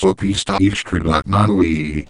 Sopista Ilstrillat Nanui.